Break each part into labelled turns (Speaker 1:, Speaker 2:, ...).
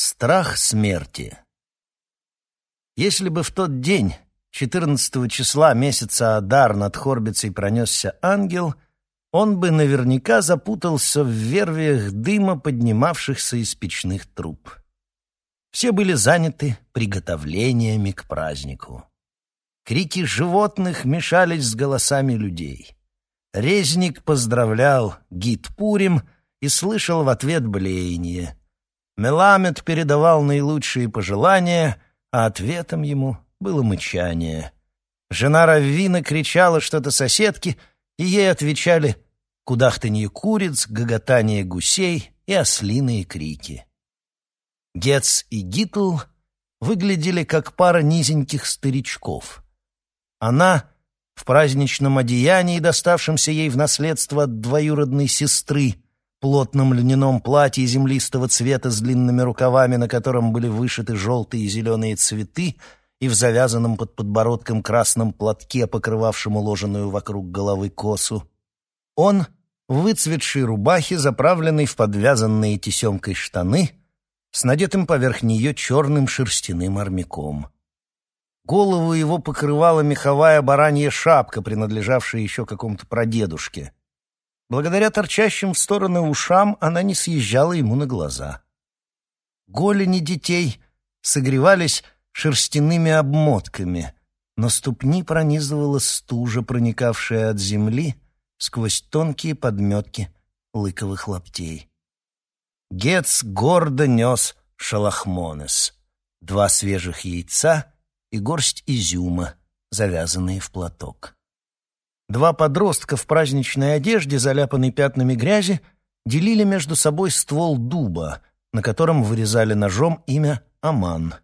Speaker 1: Страх смерти. Если бы в тот день, 14 числа месяца Адар, над Хорбицей пронесся ангел, он бы наверняка запутался в вервиях дыма, поднимавшихся из печных труб. Все были заняты приготовлениями к празднику. Крики животных мешались с голосами людей. Резник поздравлял гид Пурим и слышал в ответ блеяние. Меламед передавал наилучшие пожелания, а ответом ему было мычание. Жена Раввина кричала что-то соседке, и ей отвечали кудахтанье куриц, гоготание гусей и ослиные крики. Гец и Гитл выглядели как пара низеньких старичков. Она в праздничном одеянии, доставшемся ей в наследство от двоюродной сестры, плотном льняном платье землистого цвета с длинными рукавами, на котором были вышиты желтые и зеленые цветы, и в завязанном под подбородком красном платке, покрывавшем уложенную вокруг головы косу. Он в выцветшей рубахе, заправленной в подвязанные тесемкой штаны, с надетым поверх нее черным шерстяным армяком. Голову его покрывала меховая баранья шапка, принадлежавшая еще какому-то прадедушке — Благодаря торчащим в стороны ушам она не съезжала ему на глаза. Голени детей согревались шерстяными обмотками, но ступни пронизывала стужа, проникавшая от земли сквозь тонкие подметки лыковых лаптей. Гец гордо нес шалахмонес, два свежих яйца и горсть изюма, завязанные в платок. Два подростка в праздничной одежде, заляпанной пятнами грязи, делили между собой ствол дуба, на котором вырезали ножом имя Аман.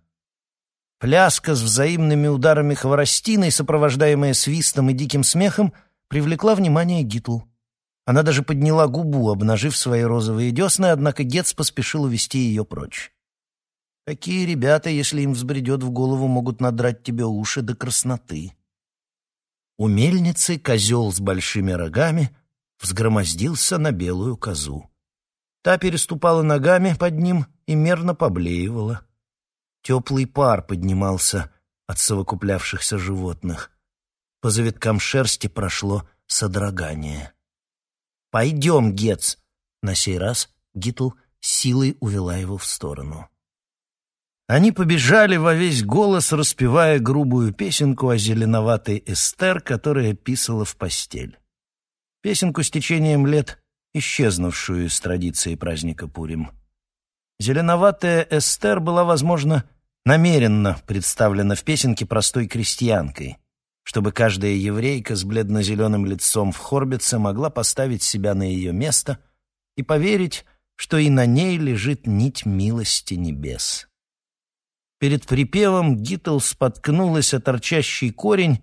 Speaker 1: Пляска с взаимными ударами хворостиной, сопровождаемая свистом и диким смехом, привлекла внимание Гитл. Она даже подняла губу, обнажив свои розовые десны, однако Гетц поспешил увести ее прочь. Такие ребята, если им взбредет в голову, могут надрать тебе уши до красноты. У мельницы козел с большими рогами взгромоздился на белую козу. Та переступала ногами под ним и мерно поблеивала. Теплый пар поднимался от совокуплявшихся животных. По завиткам шерсти прошло содрогание. «Пойдем, Гец!» На сей раз Гитл силой увела его в сторону. Они побежали во весь голос, распевая грубую песенку о зеленоватой Эстер, которая писала в постель. Песенку с течением лет, исчезнувшую из традиции праздника Пурим. Зеленоватая Эстер была, возможно, намеренно представлена в песенке простой крестьянкой, чтобы каждая еврейка с бледно-зеленым лицом в Хорбице могла поставить себя на ее место и поверить, что и на ней лежит нить милости небес. Перед припевом Гитл споткнулась о торчащий корень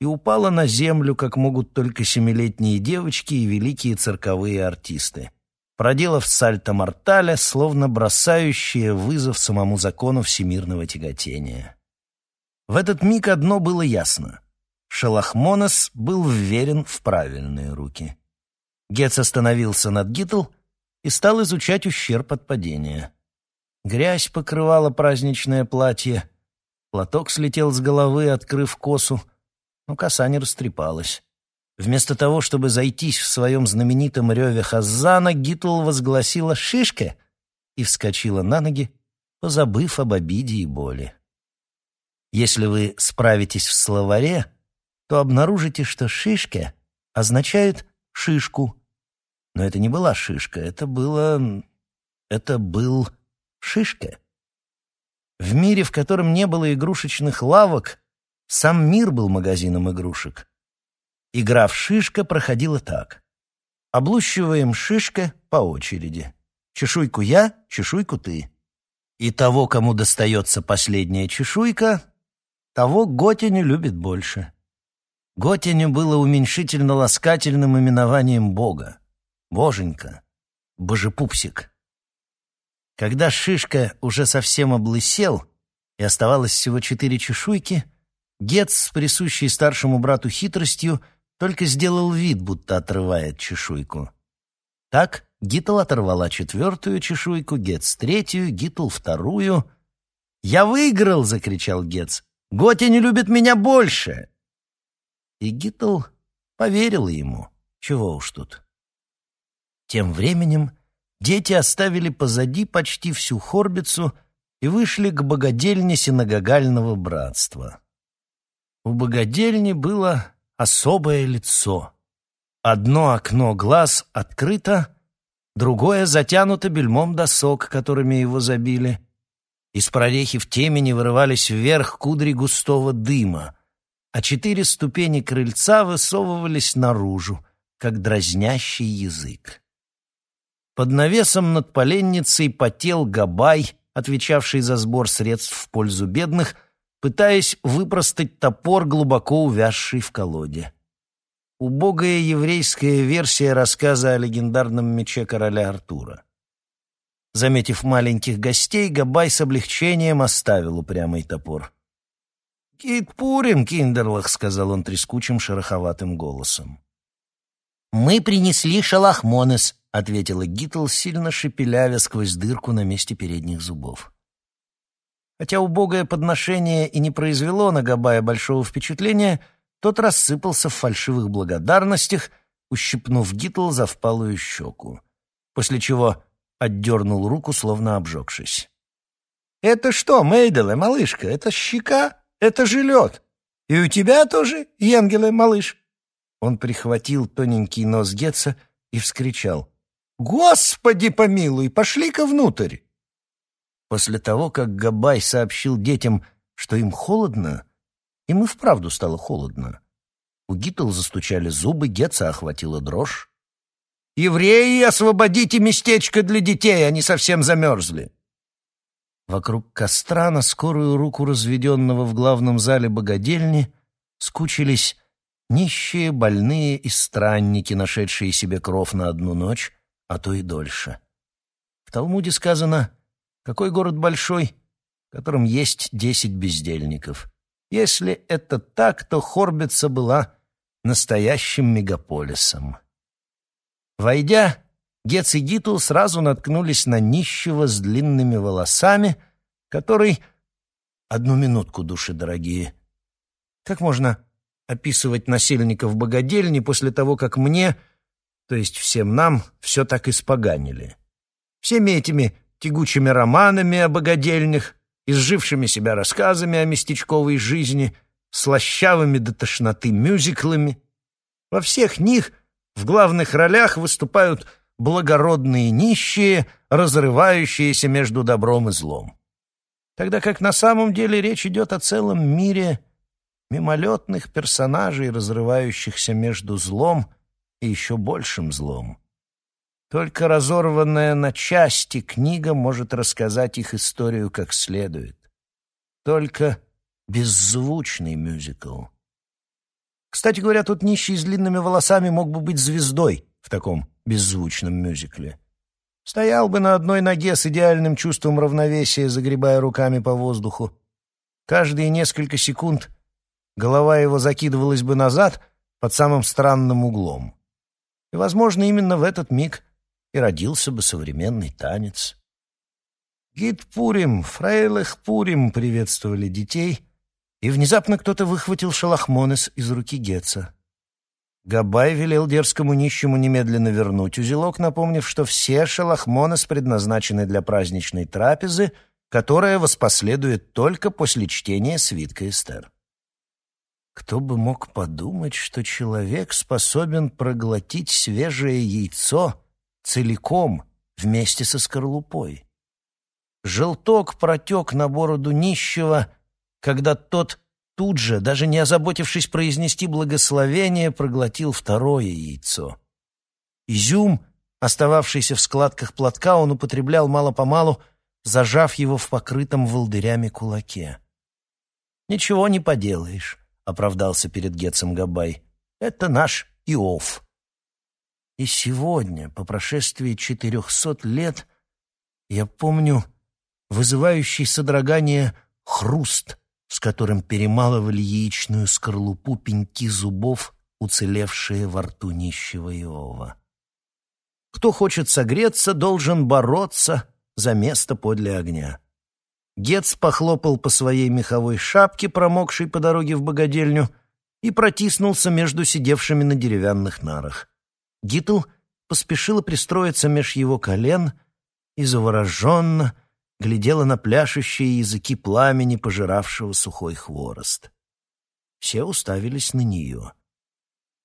Speaker 1: и упала на землю, как могут только семилетние девочки и великие цирковые артисты, проделав сальто морталя, словно бросающие вызов самому закону всемирного тяготения. В этот миг одно было ясно. Шелахмонес был вверен в правильные руки. Гец остановился над Гитл и стал изучать ущерб от падения. Грязь покрывала праздничное платье. Платок слетел с головы, открыв косу, но коса не растрепалась. Вместо того, чтобы зайтись в своем знаменитом реве Хаззана, Гитл возгласила «Шишка!» и вскочила на ноги, позабыв об обиде и боли. Если вы справитесь в словаре, то обнаружите, что «шишка» означает «шишку». Но это не была шишка, это было... это был шишка. В мире, в котором не было игрушечных лавок, сам мир был магазином игрушек. Игра в шишка проходила так. Облущиваем шишка по очереди. Чешуйку я, чешуйку ты. И того, кому достается последняя чешуйка, того Готиню любит больше. Готиню было уменьшительно-ласкательным именованием Бога. Боженька, Божепупсик. Когда шишка уже совсем облысел, и оставалось всего четыре чешуйки, Гетц с присущей старшему брату хитростью только сделал вид, будто отрывает чешуйку. Так Гитл оторвала четвертую чешуйку, Гетц третью, Гитл вторую. «Я выиграл!» — закричал Гетц. «Готи не любит меня больше!» И Гитл поверила ему. Чего уж тут. Тем временем дети оставили позади почти всю Хорбицу и вышли к богадельне синагогального братства. У богадельни было особое лицо. Одно окно глаз открыто, другое затянуто бельмом досок, которыми его забили. Из прорехи в темени вырывались вверх кудри густого дыма, а четыре ступени крыльца высовывались наружу, как дразнящий язык. Под навесом над поленницей потел Габай, отвечавший за сбор средств в пользу бедных, пытаясь выпростать топор, глубоко увязший в колоде. Убогая еврейская версия рассказа о легендарном мече короля Артура. Заметив маленьких гостей, Габай с облегчением оставил упрямый топор. «Кит Пурим, Киндерлах», — сказал он трескучим шероховатым голосом. «Мы принесли шалахмонес», — ответила Гитл, сильно шепелявя сквозь дырку на месте передних зубов. Хотя убогое подношение и не произвело на Габая большого впечатления, тот рассыпался в фальшивых благодарностях, ущипнув Гитл за впалую щеку, после чего отдернул руку, словно обжегшись. «Это что, Мейделе, малышка, это щека?» Это же лед. И у тебя тоже, Енгеле, малыш?» Он прихватил тоненький нос Гетца и вскричал. «Господи помилуй, пошли-ка внутрь!» После того, как Габай сообщил детям, что им холодно, им и вправду стало холодно. У Гитл застучали зубы, Гетца охватила дрожь. «Евреи, освободите местечко для детей, они совсем замерзли!» Вокруг костра на скорую руку разведенного в главном зале богадельни скучились нищие, больные и странники, нашедшие себе кров на одну ночь, а то и дольше. В Талмуде сказано «Какой город большой, в котором есть десять бездельников?» Если это так, то Хорбица была настоящим мегаполисом. Войдя, Гец и Гитл сразу наткнулись на нищего с длинными волосами, который... Одну минутку, души дорогие. Как можно описывать насильника в богадельне после того, как мне, то есть всем нам, все так испоганили? Всеми этими тягучими романами о богадельнях, изжившими себя рассказами о местечковой жизни, слащавыми до тошноты мюзиклами. Во всех них в главных ролях выступают благородные нищие, разрывающиеся между добром и злом. Тогда как на самом деле речь идет о целом мире мимолетных персонажей, разрывающихся между злом и еще большим злом. Только разорванная на части книга может рассказать их историю как следует. Только беззвучный мюзикл. Кстати говоря, тут нищий с длинными волосами мог бы быть звездой в таком беззвучном мюзикле. Стоял бы на одной ноге с идеальным чувством равновесия, загребая руками по воздуху. Каждые несколько секунд голова его закидывалась бы назад под самым странным углом. И, возможно, именно в этот миг и родился бы современный танец. «Гид Пурим, Фрейлых Пурим» приветствовали детей, и внезапно кто-то выхватил шалахмонес из руки Гетца. Габай велел дерзкому нищему немедленно вернуть узелок, напомнив, что все шалахмонес предназначены для праздничной трапезы, которая воспоследует только после чтения свитка Эстер. Кто бы мог подумать, что человек способен проглотить свежее яйцо целиком вместе со скорлупой? Желток протек на бороду нищего, когда тот тут же, даже не озаботившись произнести благословение, проглотил второе яйцо. Изюм, остававшийся в складках платка, он употреблял мало-помалу, зажав его в покрытом волдырями кулаке. «Ничего не поделаешь», — оправдался перед Гетцем Габай. «Это наш Иов». И сегодня, по прошествии четырехсот лет, я помню вызывающий содрогание хруст, с которым перемалывали яичную скорлупу пеньки зубов, уцелевшие во рту нищего Иова. кто хочет согреться, должен бороться за место подле огня. Гец похлопал по своей меховой шапке, промокшей по дороге в богадельню, и протиснулся между сидевшими на деревянных нарах. Гитл поспешила пристроиться меж его колен и завороженно глядела на пляшущие языки пламени, пожиравшего сухой хворост. Все уставились на нее.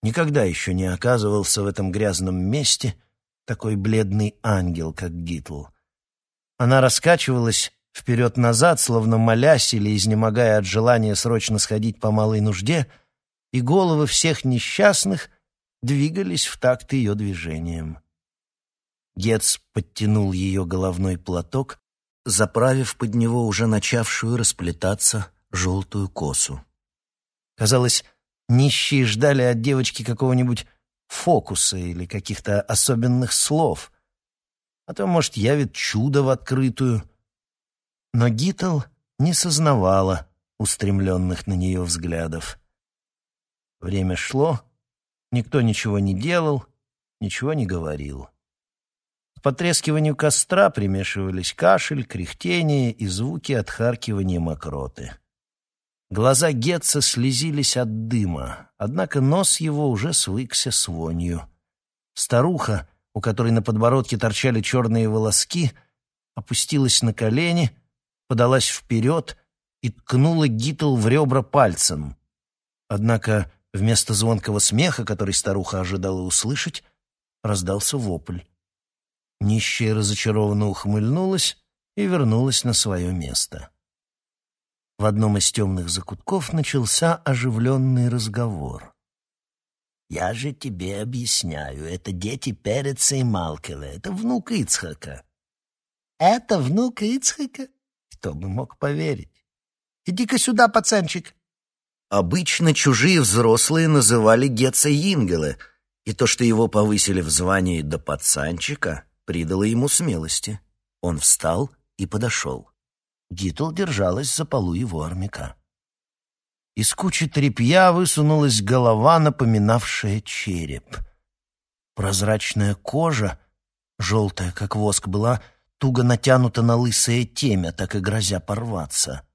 Speaker 1: Никогда еще не оказывался в этом грязном месте такой бледный ангел, как Гитл. Она раскачивалась вперед-назад, словно молясь или изнемогая от желания срочно сходить по малой нужде, и головы всех несчастных двигались в такт ее движением. Гетц подтянул ее головной платок, заправив под него уже начавшую расплетаться желтую косу. Казалось, нищие ждали от девочки какого-нибудь фокуса или каких-то особенных слов, а то, может, явит чудо в открытую. Но Гитл не сознавала устремленных на нее взглядов. Время шло, никто ничего не делал, ничего не говорил. К потрескиванию костра примешивались кашель, кряхтение и звуки отхаркивания мокроты. Глаза Гетца слезились от дыма, однако нос его уже свыкся с вонью. Старуха, у которой на подбородке торчали черные волоски, опустилась на колени, подалась вперед и ткнула Гитл в ребра пальцем. Однако вместо звонкого смеха, который старуха ожидала услышать, раздался вопль. Нищая разочарованно ухмыльнулась и вернулась на свое место. В одном из темных закутков начался оживленный разговор. «Я же тебе объясняю, это дети Переца и Малкела, это внук Ицхака». «Это внук Ицхака?» Кто бы мог поверить? «Иди-ка сюда, пацанчик». Обычно чужие взрослые называли Гетца Ингела, и то, что его повысили в звании до пацанчика, придало ему смелости. Он встал и подошел. Гитл держалась за полу его армяка. Из кучи тряпья высунулась голова, напоминавшая череп. Прозрачная кожа, желтая, как воск, была туго натянута на лысое темя, так и грозя порваться.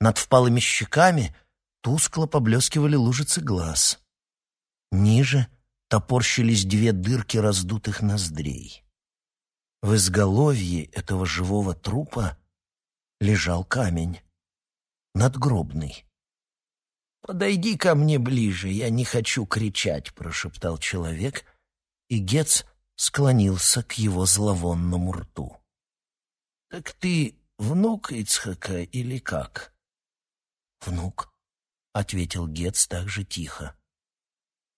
Speaker 1: Над впалыми щеками тускло поблескивали лужицы глаз. Ниже топорщились две дырки раздутых ноздрей. В изголовье этого живого трупа лежал камень. Надгробный. «Подойди ко мне ближе, я не хочу кричать», — прошептал человек, и Гец склонился к его зловонному рту. «Так ты внук Ицхака или как?» «Внук», — ответил Гец так же тихо.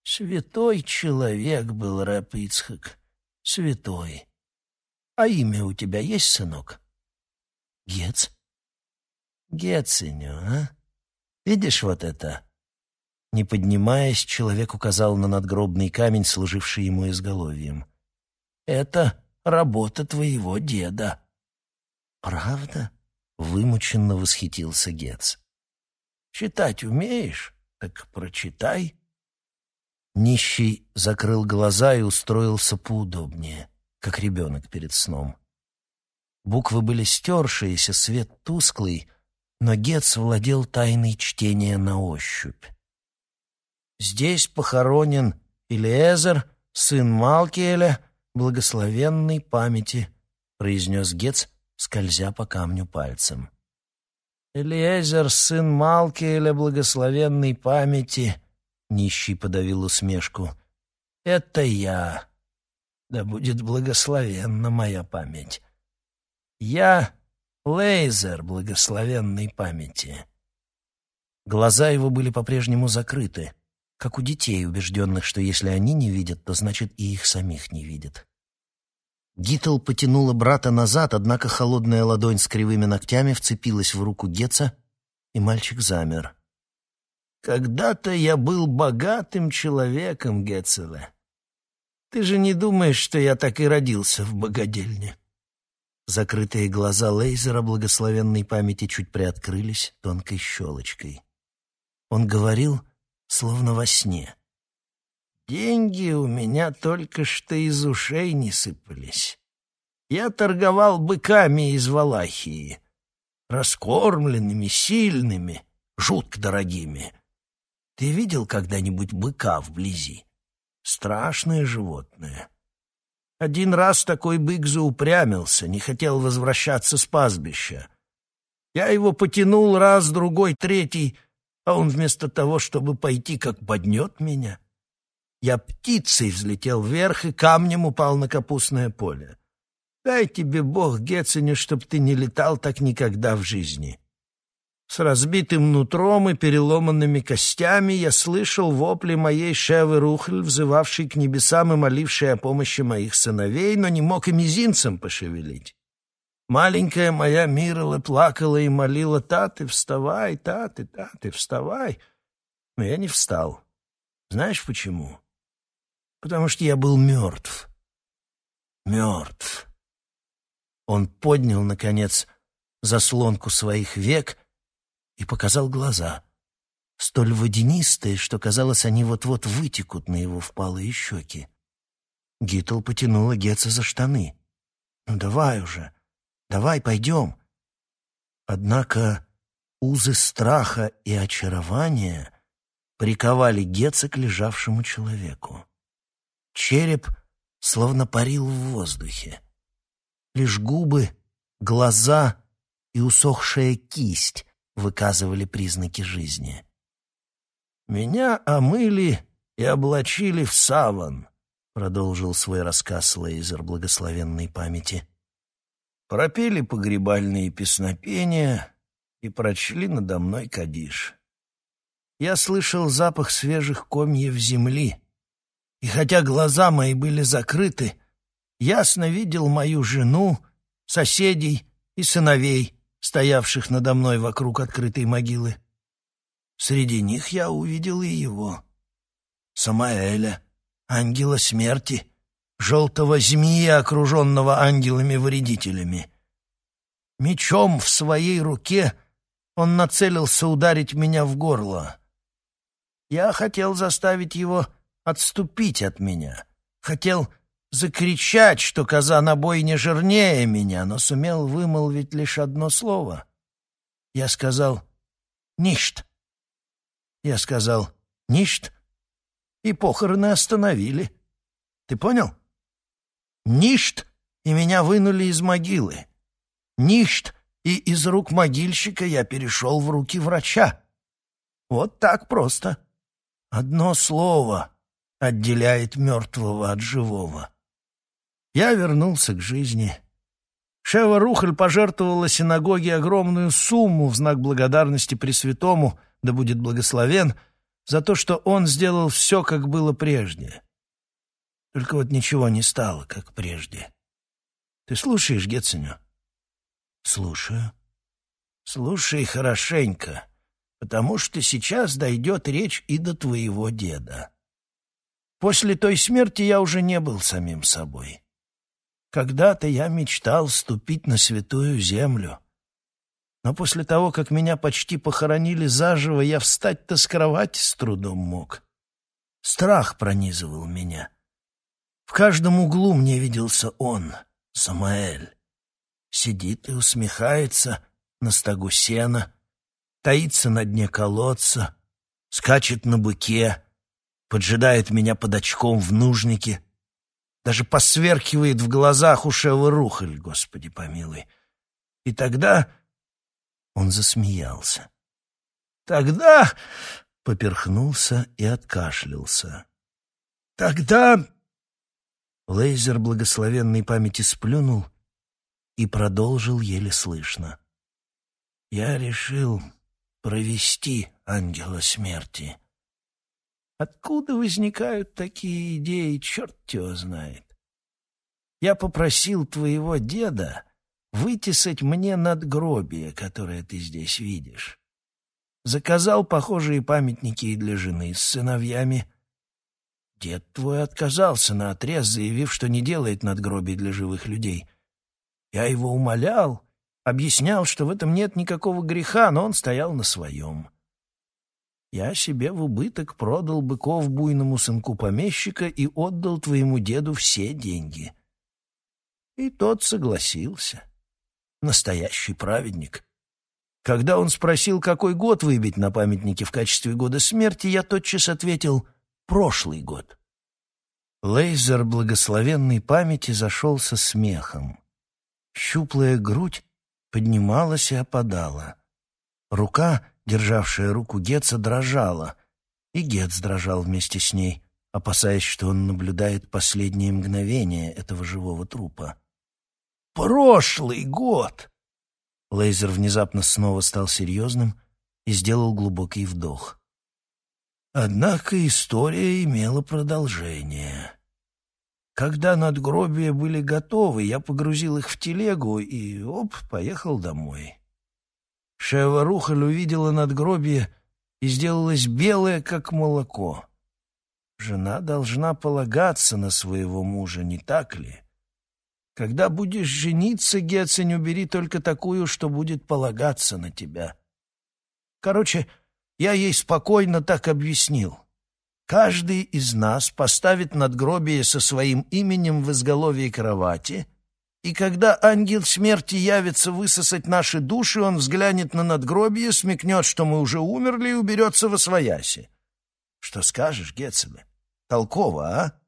Speaker 1: «Святой человек был рэп Ицхак, святой. А имя у тебя есть, сынок?» Гец? Гециню, а? Видишь вот это? Не поднимаясь, человек указал на надгробный камень, служивший ему изголовьем. Это работа твоего деда. Правда? Вымученно восхитился Гец. Читать умеешь? Так прочитай. Нищий закрыл глаза и устроился поудобнее, как ребенок перед сном. Буквы были стершиеся, свет тусклый, но Гетц владел тайной чтения на ощупь. Здесь похоронен Илиезер, сын Малкиэля, благословенной памяти, произнес Гетц, скользя по камню пальцем. Элиезер, сын Малкиэля, благословенной памяти, нищий подавил усмешку. Это я. Да будет благословенна моя память. Я Лейзер благословенной памяти. Глаза его были по-прежнему закрыты, как у детей, убежденных, что если они не видят, то значит и их самих не видят. Гитл потянула брата назад, однако холодная ладонь с кривыми ногтями вцепилась в руку Гетца, и мальчик замер. «Когда-то я был богатым человеком, Гетцеле. Ты же не думаешь, что я так и родился в богадельне?» Закрытые глаза Лейзера благословенной памяти чуть приоткрылись тонкой щелочкой. Он говорил, словно во сне. Деньги у меня только что из ушей не сыпались. Я торговал быками из Валахии, раскормленными, сильными, жутко дорогими. Ты видел когда-нибудь быка вблизи? Страшное животное. Один раз такой бык заупрямился, не хотел возвращаться с пастбища. Я его потянул раз, другой, третий, а он вместо того, чтобы пойти, как поднет меня. Я птицей взлетел вверх и камнем упал на капустное поле. Дай тебе Бог, Гетцене, чтоб ты не летал так никогда в жизни. С разбитым нутром и переломанными костями я слышал вопли моей Шевы Рухль, взывавшей к небесам и молившей о помощи моих сыновей, но не мог и мизинцем пошевелить. Маленькая моя Мирала плакала и молила «Таты, вставай, Таты, Таты, вставай!» Но я не встал. Знаешь почему? Потому что я был мертв. Мертв. Он поднял, наконец, заслонку своих век и показал глаза, столь водянистые, что, казалось, они вот-вот вытекут на его впалые щеки. Гитл потянула Гетца за штаны. «Ну давай уже, давай, пойдем». Однако узы страха и очарования приковали Гетца к лежавшему человеку. Череп словно парил в воздухе. Лишь губы, глаза и усохшая кисть выказывали признаки жизни. «Меня омыли и облачили в саван», — продолжил свой рассказ Лейзер благословенной памяти. «Пропели погребальные песнопения и прочли надо мной кадиш. Я слышал запах свежих комьев земли, и хотя глаза мои были закрыты, ясно видел мою жену, соседей и сыновей, стоявших надо мной вокруг открытой могилы. Среди них я увидел и его, Самаэля, ангела смерти, желтого змея, окруженного ангелами-вредителями. Мечом в своей руке он нацелился ударить меня в горло. Я хотел заставить его отступить от меня, хотел закричать, что коза на бойне жирнее меня, но сумел вымолвить лишь одно слово. Я сказал «Ништ». Я сказал «Ништ», и похороны остановили. Ты понял? «Ништ», и меня вынули из могилы. «Ништ», и из рук могильщика я перешел в руки врача. Вот так просто. Одно слово отделяет мертвого от живого. Я вернулся к жизни. Шева Рухаль пожертвовала синагоге огромную сумму в знак благодарности Пресвятому, да будет благословен, за то, что он сделал все, как было прежде. Только вот ничего не стало, как прежде. Ты слушаешь, Гетценю? Слушаю. Слушай хорошенько, потому что сейчас дойдет речь и до твоего деда. После той смерти я уже не был самим собой. Когда-то я мечтал ступить на святую землю. Но после того, как меня почти похоронили заживо, я встать-то с кровати с трудом мог. Страх пронизывал меня. В каждом углу мне виделся он, Самаэль. Сидит и усмехается на стогу сена, таится на дне колодца, скачет на быке, поджидает меня под очком в нужнике — даже посверкивает в глазах ушевый рухаль, Господи помилуй. И тогда он засмеялся. Тогда поперхнулся и откашлялся. Тогда Лейзер благословенной памяти сплюнул и продолжил еле слышно. Я решил провести ангела смерти. Откуда возникают такие идеи, черт его знает. Я попросил твоего деда вытесать мне надгробие, которое ты здесь видишь. Заказал похожие памятники и для жены с сыновьями. Дед твой отказался наотрез, заявив, что не делает надгробий для живых людей. Я его умолял, объяснял, что в этом нет никакого греха, но он стоял на своем. Я себе в убыток продал быков буйному сынку помещика и отдал твоему деду все деньги. И тот согласился. Настоящий праведник. Когда он спросил, какой год выбить на памятнике в качестве года смерти, я тотчас ответил «прошлый год». Лейзер благословенной памяти зашелся смехом. Щуплая грудь поднималась и опадала. Рука державшая руку Гетца, дрожала, и Гетц дрожал вместе с ней, опасаясь, что он наблюдает последние мгновения этого живого трупа. «Прошлый год!» Лейзер внезапно снова стал серьезным и сделал глубокий вдох. Однако история имела продолжение. Когда надгробия были готовы, я погрузил их в телегу и, оп, поехал домой. Шева Рухаль увидела надгробие и сделалась белая, как молоко. Жена должна полагаться на своего мужа, не так ли? Когда будешь жениться, Гецень, убери только такую, что будет полагаться на тебя. Короче, я ей спокойно так объяснил. Каждый из нас поставит надгробие со своим именем в изголовье кровати — и когда ангел смерти явится высосать наши души, он взглянет на надгробие, смекнет, что мы уже умерли, и уберется во свояси. Что скажешь, Гетцеле? Толково, а?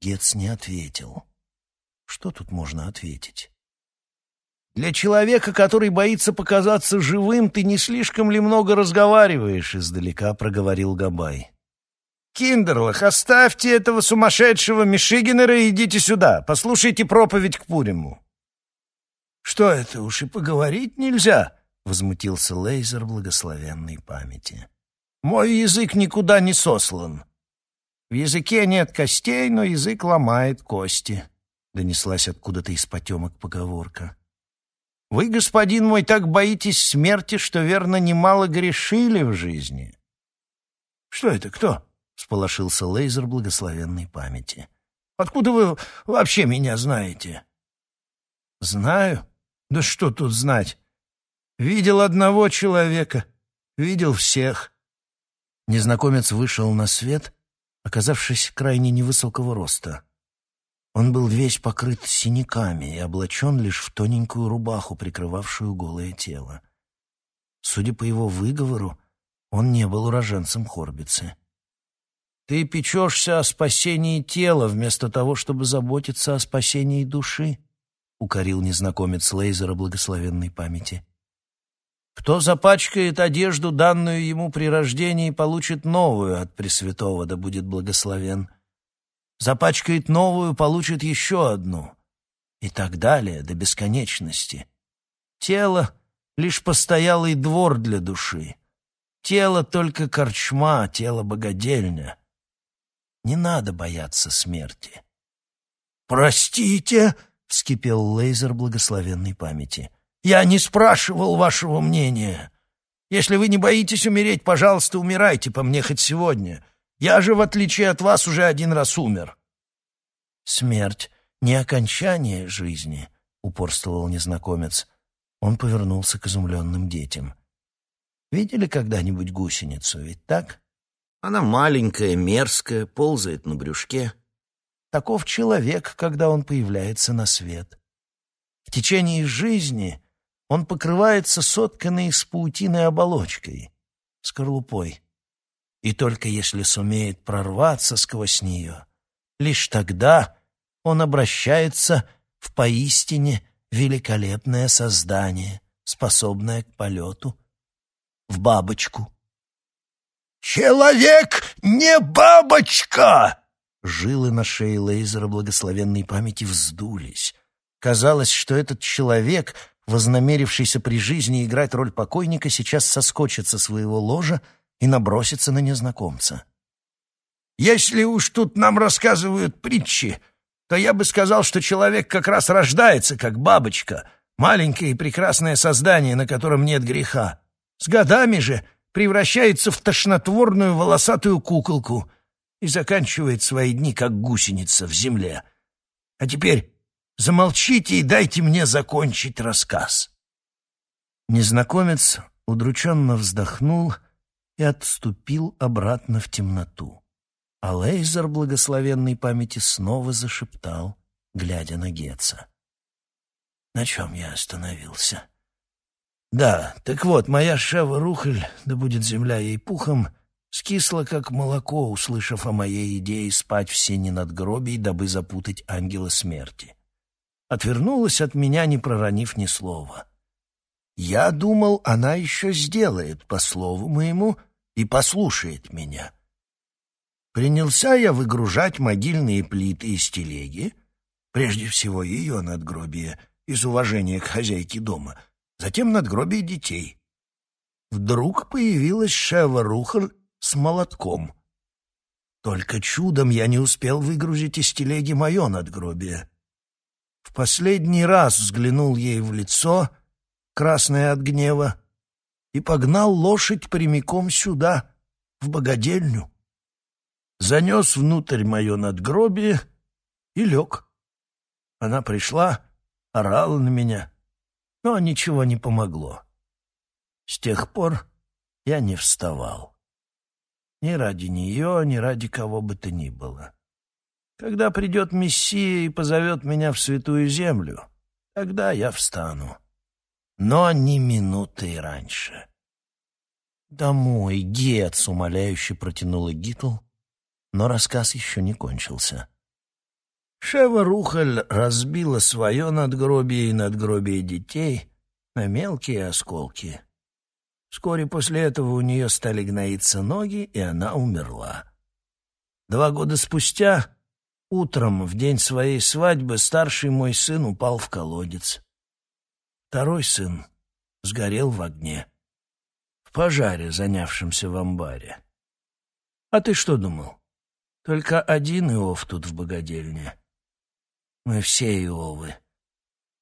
Speaker 1: Гетц не ответил. Что тут можно ответить? Для человека, который боится показаться живым, ты не слишком ли много разговариваешь, издалека проговорил Габай. «Киндерлах, оставьте этого сумасшедшего Мишигенера и идите сюда. Послушайте проповедь к Пуриму». «Что это, уж и поговорить нельзя?» — возмутился Лейзер благословенной памяти. «Мой язык никуда не сослан. В языке нет костей, но язык ломает кости», — донеслась откуда-то из потемок поговорка. «Вы, господин мой, так боитесь смерти, что, верно, немало грешили в жизни». «Что это, кто?» — сполошился Лейзер благословенной памяти. «Откуда вы вообще меня знаете?» «Знаю? Да что тут знать? Видел одного человека, видел всех». Незнакомец вышел на свет, оказавшись крайне невысокого роста. Он был весь покрыт синяками и облачен лишь в тоненькую рубаху, прикрывавшую голое тело. Судя по его выговору, он не был уроженцем Хорбицы. Ты печешься о спасении тела вместо того, чтобы заботиться о спасении души, — укорил незнакомец Лейзера благословенной памяти. Кто запачкает одежду, данную ему при рождении, получит новую от Пресвятого, да будет благословен. Запачкает новую, получит еще одну. И так далее, до бесконечности. Тело — лишь постоялый двор для души. Тело — только корчма, тело — богадельня. Не надо бояться смерти. «Простите!» — вскипел Лейзер благословенной памяти. «Я не спрашивал вашего мнения. Если вы не боитесь умереть, пожалуйста, умирайте по мне хоть сегодня. Я же, в отличие от вас, уже один раз умер». «Смерть — не окончание жизни», — упорствовал незнакомец. Он повернулся к изумленным детям. «Видели когда-нибудь гусеницу, ведь так?» Она маленькая, мерзкая, ползает на брюшке. Таков человек, когда он появляется на свет. В течение жизни он покрывается сотканной из паутины оболочкой, скорлупой. И только если сумеет прорваться сквозь нее, лишь тогда он обращается в поистине великолепное создание, способное к полету, в бабочку. «Человек не бабочка!» Жилы на шее Лейзера благословенной памяти вздулись. Казалось, что этот человек, вознамерившийся при жизни играть роль покойника, сейчас соскочит со своего ложа и набросится на незнакомца. «Если уж тут нам рассказывают притчи, то я бы сказал, что человек как раз рождается, как бабочка, маленькое и прекрасное создание, на котором нет греха. С годами же превращается в тошнотворную волосатую куколку и заканчивает свои дни, как гусеница в земле. А теперь замолчите и дайте мне закончить рассказ. Незнакомец удрученно вздохнул и отступил обратно в темноту. А Лейзер благословенной памяти снова зашептал, глядя на Гетца. На чем я остановился? Да, так вот, моя Шева Рухель, да будет земля ей пухом, скисла как молоко, услышав о моей идее спать в сене надгробий, дабы запутать ангела смерти. Отвернулась от меня, не проронив ни слова. Я думал, она еще сделает по слову моему и послушает меня. Принялся я выгружать могильные плиты из телеги, прежде всего ее надгробие, из уважения к хозяйке дома, затем надгробие детей. Вдруг появилась Шева Рухаль с молотком. Только чудом я не успел выгрузить из телеги мое надгробие. В последний раз взглянул ей в лицо, красное от гнева, и погнал лошадь прямиком сюда, в богадельню. Занес внутрь мое надгробие и лег. Она пришла, орала на меня, но ничего не помогло. С тех пор я не вставал. Ни ради нее, ни ради кого бы то ни было. Когда придет Мессия и позовет меня в святую землю, тогда я встану. Но ни минуты раньше. «Домой, Гетц!» — умоляюще протянула Гитл, но рассказ еще не кончился. Шева Рухаль разбила свое надгробие и надгробие детей на мелкие осколки. Вскоре после этого у нее стали гноиться ноги, и она умерла. Два года спустя, утром, в день своей свадьбы, старший мой сын упал в колодец. Второй сын сгорел в огне, в пожаре, занявшемся в амбаре. А ты что думал? Только один Иов тут в богадельне. Мы все Иовы.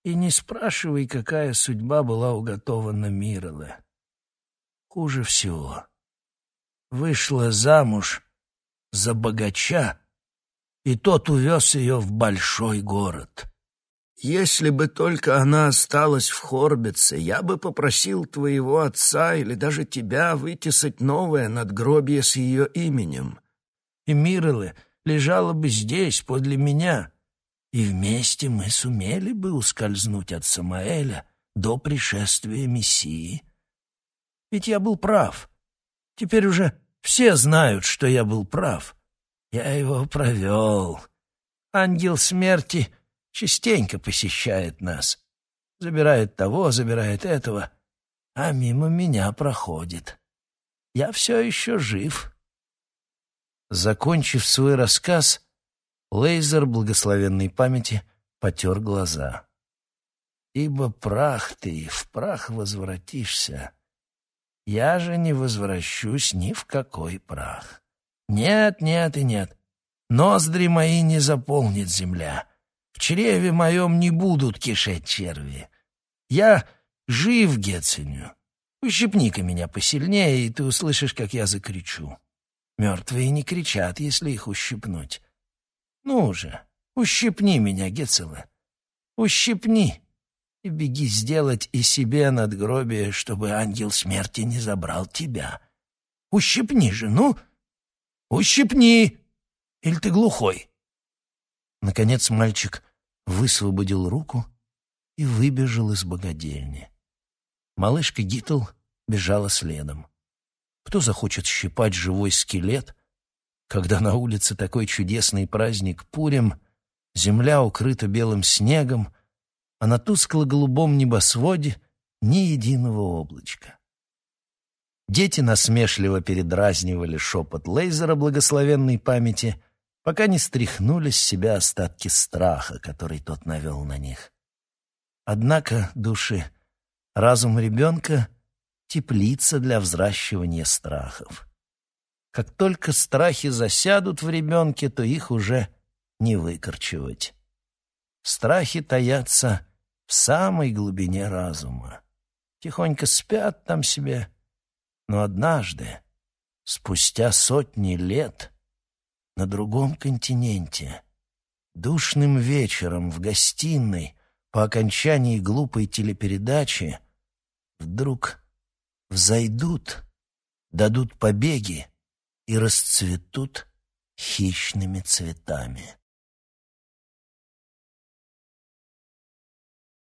Speaker 1: И не спрашивай, какая судьба была уготована Миреле. Хуже всего. Вышла замуж за богача, и тот увез ее в большой город. Если бы только она осталась в Хорбице, я бы попросил твоего отца или даже тебя вытесать новое надгробие с ее именем. И Мирелы лежала бы здесь, подле меня, и вместе мы сумели бы ускользнуть от Самаэля до пришествия Мессии. Ведь я был прав. Теперь уже все знают, что я был прав. Я его провел. Ангел смерти частенько посещает нас. Забирает того, забирает этого, а мимо меня проходит. Я все еще жив. Закончив свой рассказ, Лейзер благословенной памяти потер глаза. «Ибо прах ты, в прах возвратишься. Я же не возвращусь ни в какой прах. Нет, нет и нет. Ноздри мои не заполнит земля. В чреве моем не будут кишеть черви. Я жив, Геценю. Ущипни-ка меня посильнее, и ты услышишь, как я закричу. Мертвые не кричат, если их ущипнуть. Ну же, ущипни меня, Гецела. Ущипни и беги сделать и себе надгробие, чтобы ангел смерти не забрал тебя. Ущипни же, ну! Ущипни! Или ты глухой?» Наконец мальчик высвободил руку и выбежал из богадельни. Малышка Гитл бежала следом. Кто захочет щипать живой скелет, когда на улице такой чудесный праздник Пурим, земля укрыта белым снегом, а на тускло-голубом небосводе ни единого облачка. Дети насмешливо передразнивали шепот лейзера благословенной памяти, пока не стряхнули с себя остатки страха, который тот навел на них. Однако, души, разум ребенка — теплица для взращивания страхов. Как только страхи засядут в ребенке, то их уже не выкорчевать. Страхи таятся в самой глубине разума. Тихонько спят там себе, но однажды, спустя сотни лет, на другом континенте, душным вечером в гостиной по окончании глупой телепередачи, вдруг взойдут дадут побеги и расцветут хищными цветами.